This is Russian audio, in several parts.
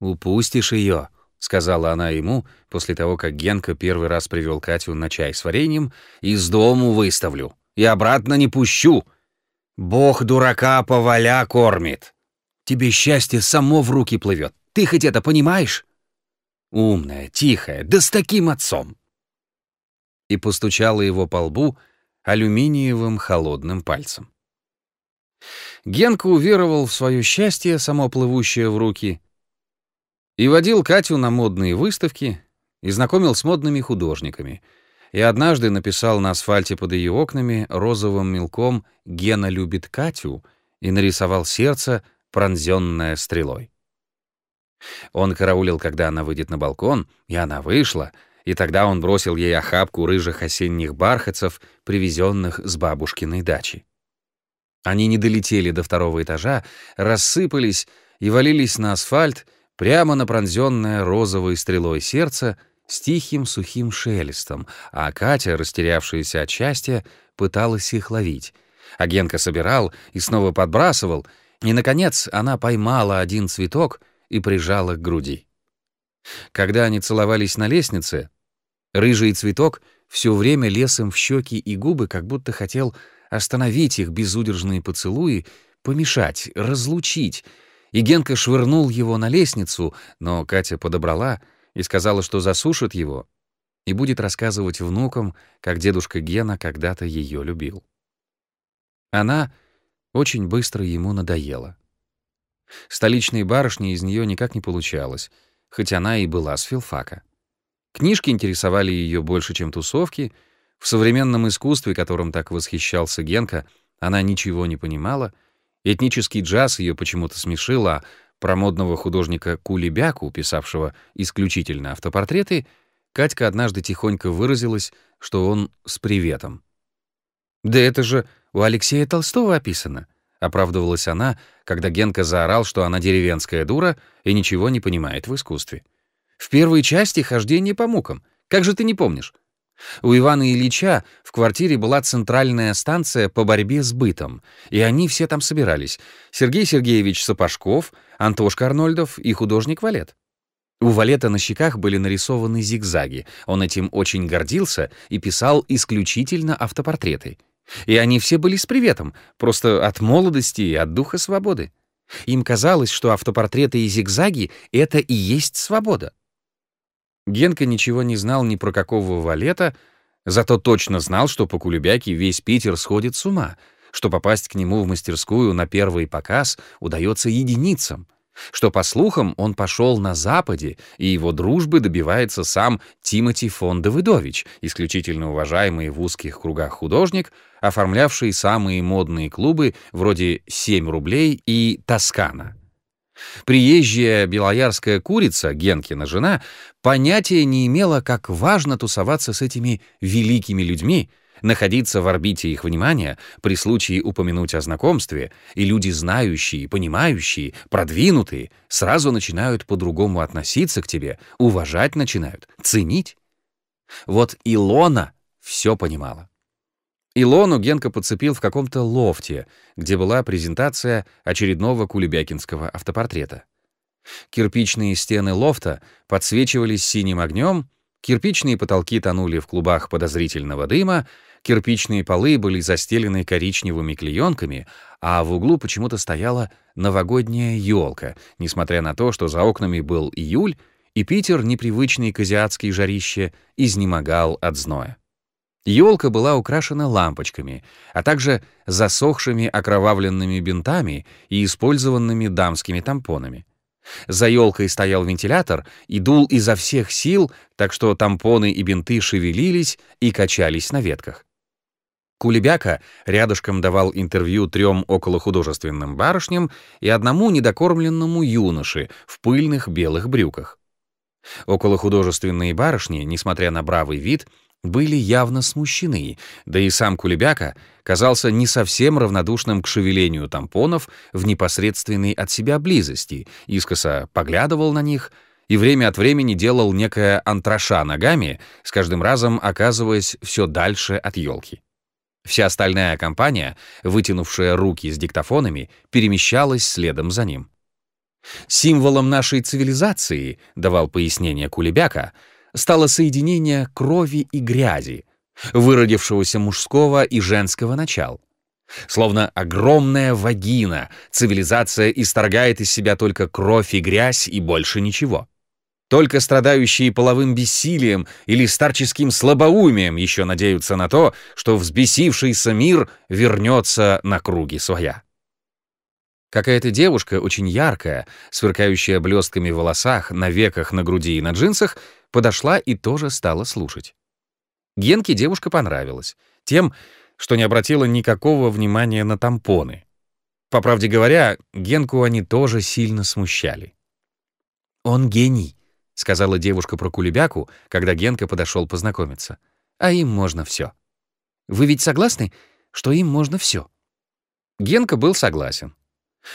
«Упустишь ее», — сказала она ему после того, как Генка первый раз привел Катю на чай с вареньем, «из дому выставлю и обратно не пущу. Бог дурака поваля кормит. Тебе счастье само в руки плывет. Ты хоть это понимаешь?» Умная, тихая, да с таким отцом!» И постучала его по лбу алюминиевым холодным пальцем. Генка уверовал в свое счастье, само плывущее в руки, и водил Катю на модные выставки, и знакомил с модными художниками, и однажды написал на асфальте под ее окнами розовым мелком «Гена любит Катю» и нарисовал сердце, пронзенное стрелой. Он караулил, когда она выйдет на балкон, и она вышла, и тогда он бросил ей охапку рыжих осенних бархатцев, привезенных с бабушкиной дачи. Они не долетели до второго этажа, рассыпались и валились на асфальт прямо на пронзенное розовой стрелой сердце с тихим сухим шелестом, а Катя, растерявшаяся от счастья, пыталась их ловить. Агенка собирал и снова подбрасывал, и, наконец, она поймала один цветок — и прижала к груди. Когда они целовались на лестнице, рыжий цветок все время лез им в щеки и губы, как будто хотел остановить их безудержные поцелуи, помешать, разлучить. И Генка швырнул его на лестницу, но Катя подобрала и сказала, что засушит его и будет рассказывать внукам, как дедушка Гена когда-то ее любил. Она очень быстро ему надоела. Столичной барышни из нее никак не получалось, хоть она и была с филфака. Книжки интересовали ее больше, чем тусовки. В современном искусстве, которым так восхищался Генка, она ничего не понимала. Этнический джаз ее почему-то смешил, а про модного художника Кулебяку, писавшего исключительно автопортреты, Катька однажды тихонько выразилась, что он с приветом. «Да это же у Алексея Толстого описано», — оправдывалась она, когда Генка заорал, что она деревенская дура и ничего не понимает в искусстве. «В первой части хождение по мукам. Как же ты не помнишь?» У Ивана Ильича в квартире была центральная станция по борьбе с бытом, и они все там собирались. Сергей Сергеевич Сапожков, Антошка Арнольдов и художник Валет. У Валета на щеках были нарисованы зигзаги. Он этим очень гордился и писал исключительно автопортреты — и они все были с приветом, просто от молодости и от духа свободы. Им казалось, что автопортреты и зигзаги — это и есть свобода. Генка ничего не знал ни про какого валета, зато точно знал, что по Кулебяке весь Питер сходит с ума, что попасть к нему в мастерскую на первый показ удается единицам — что, по слухам, он пошел на Западе, и его дружбы добивается сам Тимоти фон Давыдович, исключительно уважаемый в узких кругах художник, оформлявший самые модные клубы вроде «7 рублей» и «Тоскана». Приезжая белоярская курица, Генкина жена, понятия не имела, как важно тусоваться с этими великими людьми, находиться в орбите их внимания, при случае упомянуть о знакомстве, и люди знающие, понимающие, продвинутые, сразу начинают по-другому относиться к тебе, уважать начинают, ценить. Вот Илона все понимала. Илону Генка подцепил в каком-то лофте, где была презентация очередного кулебякинского автопортрета. Кирпичные стены лофта подсвечивались синим огнем, кирпичные потолки тонули в клубах подозрительного дыма, Кирпичные полы были застелены коричневыми клеенками, а в углу почему-то стояла новогодняя елка, несмотря на то, что за окнами был июль, и Питер, непривычный к азиатской жарище, изнемогал от зноя. Елка была украшена лампочками, а также засохшими окровавленными бинтами и использованными дамскими тампонами. За елкой стоял вентилятор и дул изо всех сил, так что тампоны и бинты шевелились и качались на ветках. Кулебяка рядышком давал интервью трем околохудожественным барышням и одному недокормленному юноше в пыльных белых брюках. Околохудожественные барышни, несмотря на бравый вид, были явно смущены, да и сам Кулебяка казался не совсем равнодушным к шевелению тампонов в непосредственной от себя близости, искоса поглядывал на них и время от времени делал некое антраша ногами, с каждым разом оказываясь все дальше от елки. Вся остальная компания, вытянувшая руки с диктофонами, перемещалась следом за ним. Символом нашей цивилизации, давал пояснение Кулебяка, стало соединение крови и грязи, выродившегося мужского и женского начал. Словно огромная вагина, цивилизация исторгает из себя только кровь и грязь и больше ничего. Только страдающие половым бессилием или старческим слабоумием еще надеются на то, что взбесившийся мир вернется на круги своя. Какая-то девушка, очень яркая, сверкающая блестками в волосах, на веках, на груди и на джинсах, подошла и тоже стала слушать. Генке девушка понравилась. Тем, что не обратила никакого внимания на тампоны. По правде говоря, Генку они тоже сильно смущали. «Он гений», — сказала девушка про Кулебяку, когда Генка подошел познакомиться. «А им можно все. Вы ведь согласны, что им можно все? Генка был согласен.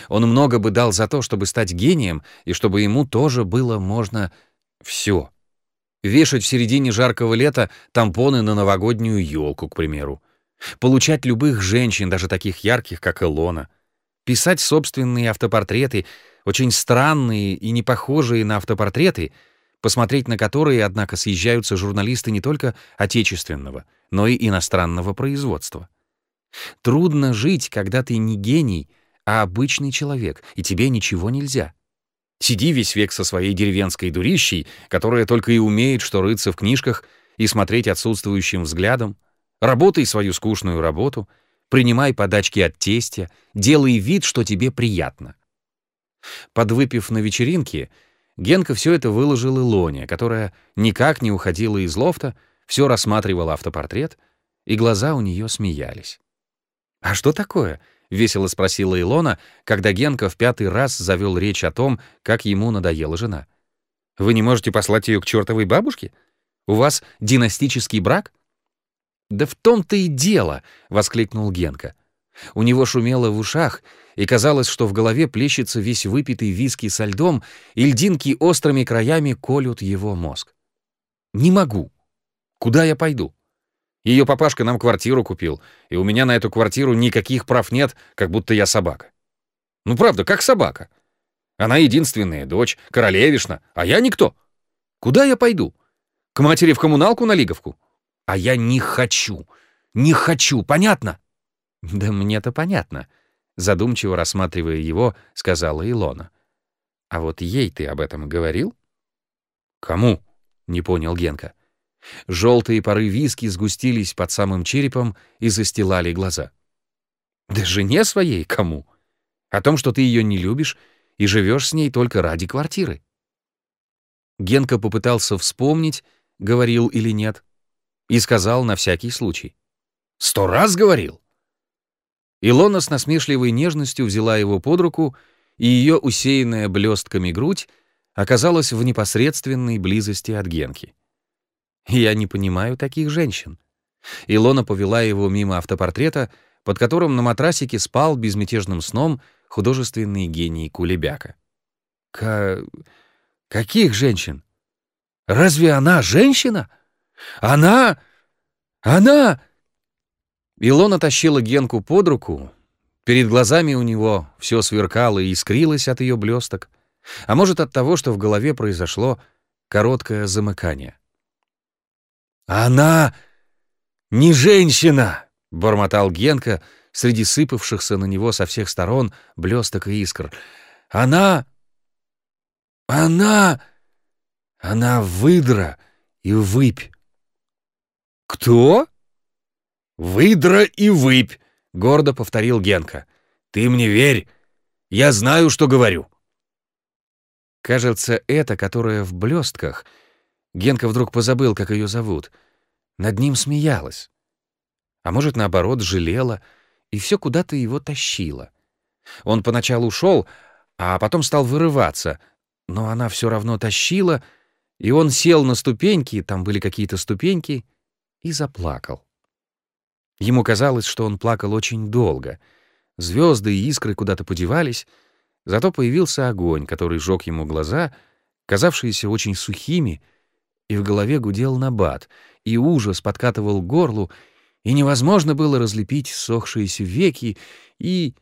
Он много бы дал за то, чтобы стать гением, и чтобы ему тоже было можно все. Вешать в середине жаркого лета тампоны на новогоднюю елку, к примеру. Получать любых женщин, даже таких ярких, как Илона. Писать собственные автопортреты, очень странные и не похожие на автопортреты, посмотреть на которые, однако, съезжаются журналисты не только отечественного, но и иностранного производства. Трудно жить, когда ты не гений — а обычный человек, и тебе ничего нельзя. Сиди весь век со своей деревенской дурищей, которая только и умеет что рыться в книжках и смотреть отсутствующим взглядом. Работай свою скучную работу, принимай подачки от тестя, делай вид, что тебе приятно. Подвыпив на вечеринке, Генка все это выложил Илоне, которая никак не уходила из лофта, все рассматривала автопортрет, и глаза у нее смеялись. «А что такое?» — весело спросила Илона, когда Генка в пятый раз завел речь о том, как ему надоела жена. «Вы не можете послать ее к чертовой бабушке? У вас династический брак?» «Да в том-то и дело!» — воскликнул Генка. У него шумело в ушах, и казалось, что в голове плещется весь выпитый виски со льдом, и льдинки острыми краями колют его мозг. «Не могу. Куда я пойду?» Ее папашка нам квартиру купил, и у меня на эту квартиру никаких прав нет, как будто я собака. Ну правда, как собака. Она единственная дочь, королевишна, а я никто. Куда я пойду? К матери в коммуналку на Лиговку? А я не хочу. Не хочу, понятно? Да мне-то понятно. Задумчиво рассматривая его, сказала Илона. А вот ей ты об этом говорил? Кому? Не понял Генка. Желтые пары виски сгустились под самым черепом и застилали глаза. «Да жене своей кому? О том, что ты ее не любишь и живешь с ней только ради квартиры». Генка попытался вспомнить, говорил или нет, и сказал на всякий случай. «Сто раз говорил!» Илона с насмешливой нежностью взяла его под руку, и ее усеянная блестками грудь оказалась в непосредственной близости от Генки. Я не понимаю таких женщин. Илона повела его мимо автопортрета, под которым на матрасике спал безмятежным сном художественный гений Кулебяка. К... каких женщин? Разве она женщина? Она... она... Илона тащила Генку под руку. Перед глазами у него все сверкало и искрилось от ее блесток, а может от того, что в голове произошло короткое замыкание. «Она не женщина!» — бормотал Генка среди сыпавшихся на него со всех сторон блесток и искр. «Она... она... она выдра и выпь!» «Кто?» «Выдра и выпь!» — гордо повторил Генка. «Ты мне верь! Я знаю, что говорю!» Кажется, эта, которая в блестках — Генка вдруг позабыл, как ее зовут. Над ним смеялась. А может, наоборот, жалела, и все куда-то его тащило. Он поначалу ушел, а потом стал вырываться, но она все равно тащила, и он сел на ступеньки, там были какие-то ступеньки, и заплакал. Ему казалось, что он плакал очень долго. Звезды и искры куда-то подевались, зато появился огонь, который жег ему глаза, казавшиеся очень сухими, и в голове гудел набат, и ужас подкатывал горлу, и невозможно было разлепить сохшиеся веки, и...